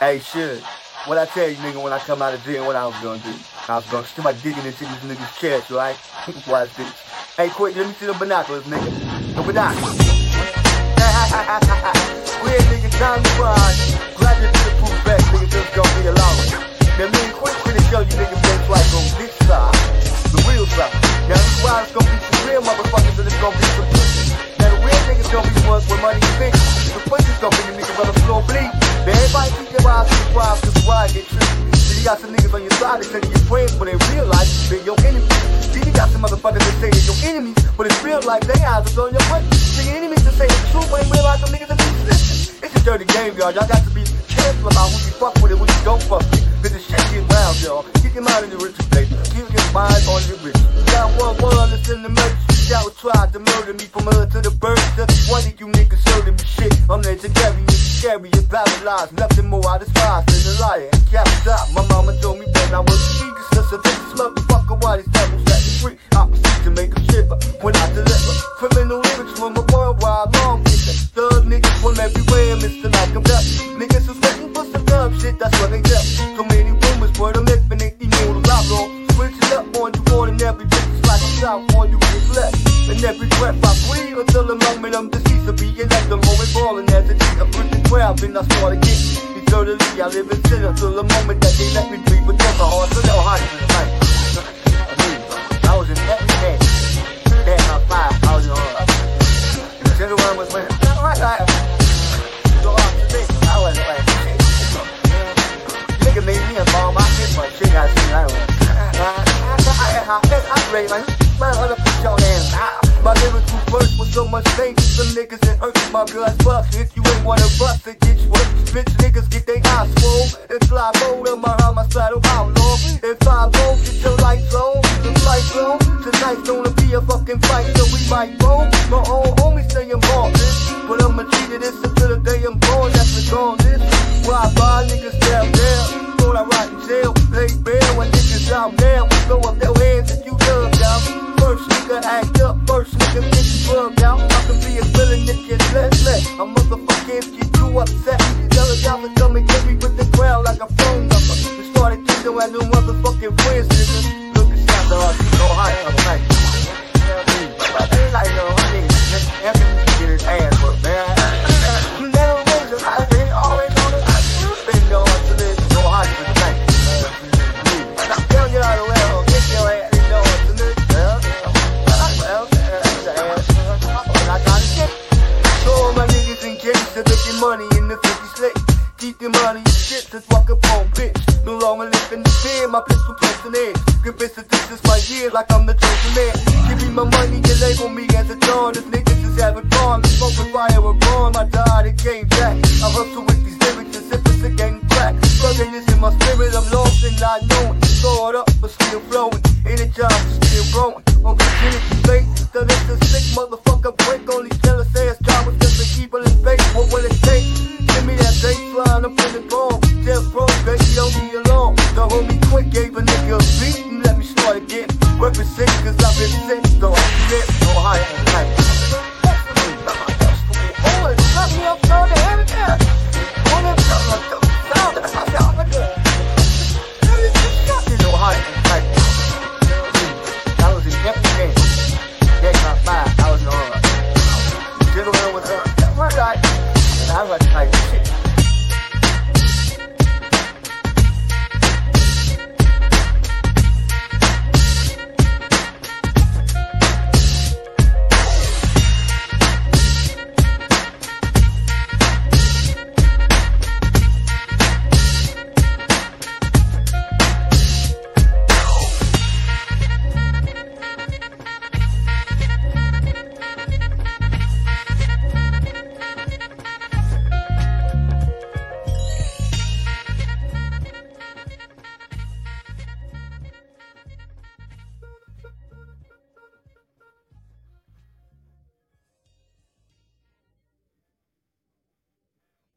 Hey, shit. What I tell you, nigga, when I come out of jail, what I was gonna do? I was gonna stick my dick into these niggas' chest, right? Watch this. Hey, quick, let me see the binoculars, nigga. The binoculars. Weird nigga, time to ride. Grab your bulletproof vest, nigga, just gonna be alone. Now, me and Quick, finna show you niggas things like on this side. The real side. Now, this ride is gonna be some real motherfuckers, and it's gonna be some pussy. Now, the real niggas gonna be the ones with money and bitch. The pussy's gonna be the niggas on the floor bleed. Now, everybody your eyes to the prize, cause the get tricky. Then you got some niggas on your side that say you're friends, but in real life, they're your enemies. Then you got some motherfuckers that say they're your enemies, but in real life, they eyes are on your butt. So your enemies to say the truth, but in real life, them niggas are consistent. It's a dirty game, y'all. Y'all got to be careful about who you fuck with and who you don't fuck with. Cause the shit get round, y'all. Keep your mind in the rich place. Keep your mind on your rich. Got one world that's in the merch. Y'all tried to murder me from earth to the birds. Just one you niggas hurting me shit. I'm legendary, scary, it's paralyzed. Nothing more I despise than a liar and cap top. My mama told me that I was Jesus. Just a vicious motherfucker. Why these devils set me free? Opposite to make a shiver when I deliver. Criminal lyrics from a worldwide long distance. Thug niggas from everywhere, Mr. Malcolm Duck. Niggas is waiting for some dub shit, that's what they get. So many rumors, word of ground, then I start again. Eternally, I live in sin until the moment that they let me breathe. But never hard to know how to night. I was in every day. Damn, I'm five. I was in all was alright. Go off to this. I wasn't like Nigga me. I my. I. I I put your hands My lyrical verse was so much to some niggas that hurt my blood bust. If you ain't wanna bust it, get you. Bitch niggas get they eyes full And fly low to my saddle outlaw. And five low, get your lights on. The lights on. Tonight's gonna be a fucking fight, so we might roll. My own homie say I'm heartless. But I'ma treat it this until the day I'm born. That's regardless. Why buy niggas down there? Thought I rot in jail. Play bail when niggas out now. Throw up their hands if you love out. Drugged out. I can be a villain if you let let. A motherfucker if you too upset. Tell a y'all to money in the 50 slate. Keep your money, shit, just walk up on bitch. No longer living in the fear, my pistol pressing in. Convinced that this is my year, like I'm the chosen man. Give me my money, you label me as a dawn. This niggas is having fun. Smoking fire with bomb, I died and came back. I hustle with these lyrics as if it's a track. Struggling is in my spirit, I'm lost and not knowing.